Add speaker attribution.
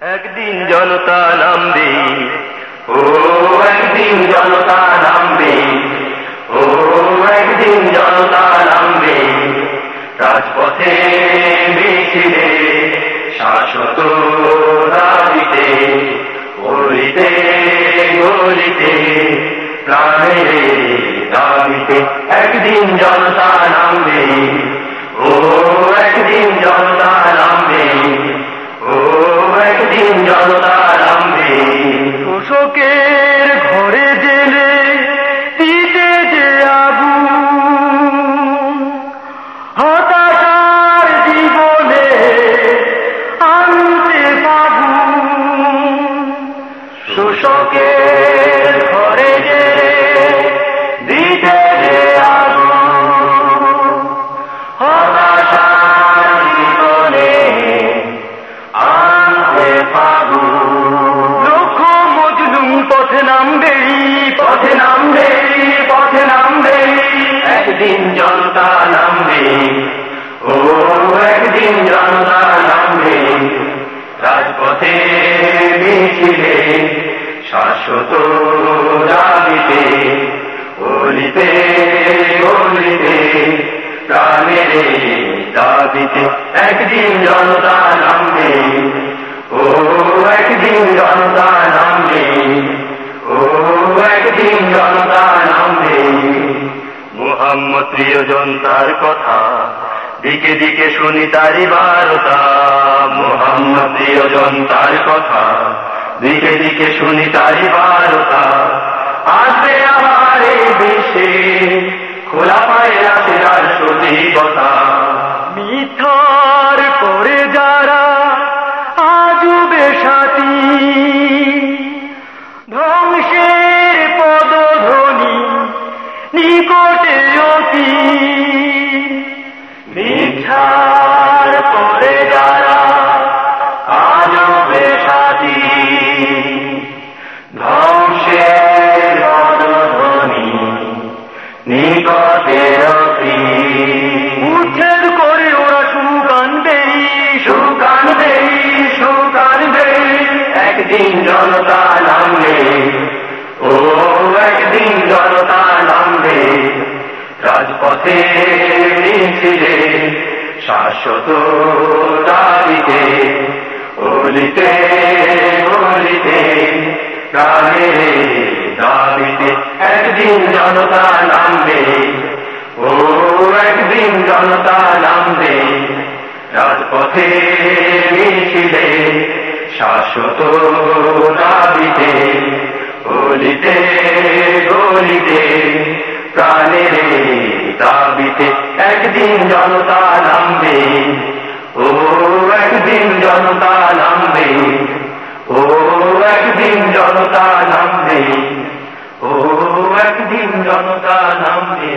Speaker 1: একদিন জনতা নামবে। ও একদিন জনতা নামবে। ও একদিন জনতা নামবে। রাজপথে মিছিলে শাশ্বত দাবিতে গলিতে গলিতে প্রাণের দাবিতে একদিন জনতা নামবে। শাশ্বত দাবিতে গলিতে গলিতে প্রাণের দাবিতে একদিন জনতা নামবে, ও একদিন জনতা নামবে, ও একদিন জনতা নামবে। মোহাম্মদ প্রিয়জন তার কথা, দিকে দিকে শুনি তারি বারতা। মোহাম্মদ প্রিয়জন তার কথা দিকে দিকে শুনি তারি বারতা। আসবে আমার এই খোলা পায়ে আছে আর সজীবতা মিথ্যার করে যারা আজবে সাথী ধ্বংসের পদধ্বনি নিকটে অতি। মিথ্যার মিছিলে শাশ্বত দাবিতে গলিতে গলিতে প্রাণের দাবিতে একদিন জনতা নামবে, ও একদিন জনতা নামবে, রাজপথে মিছিলে শাশ্বত দাবিতে গলিতে একদিন জনতা নামবে ও একদিন জনতা নামবে ও একদিন জনতা নামবে ও একদিন জনতা নামবে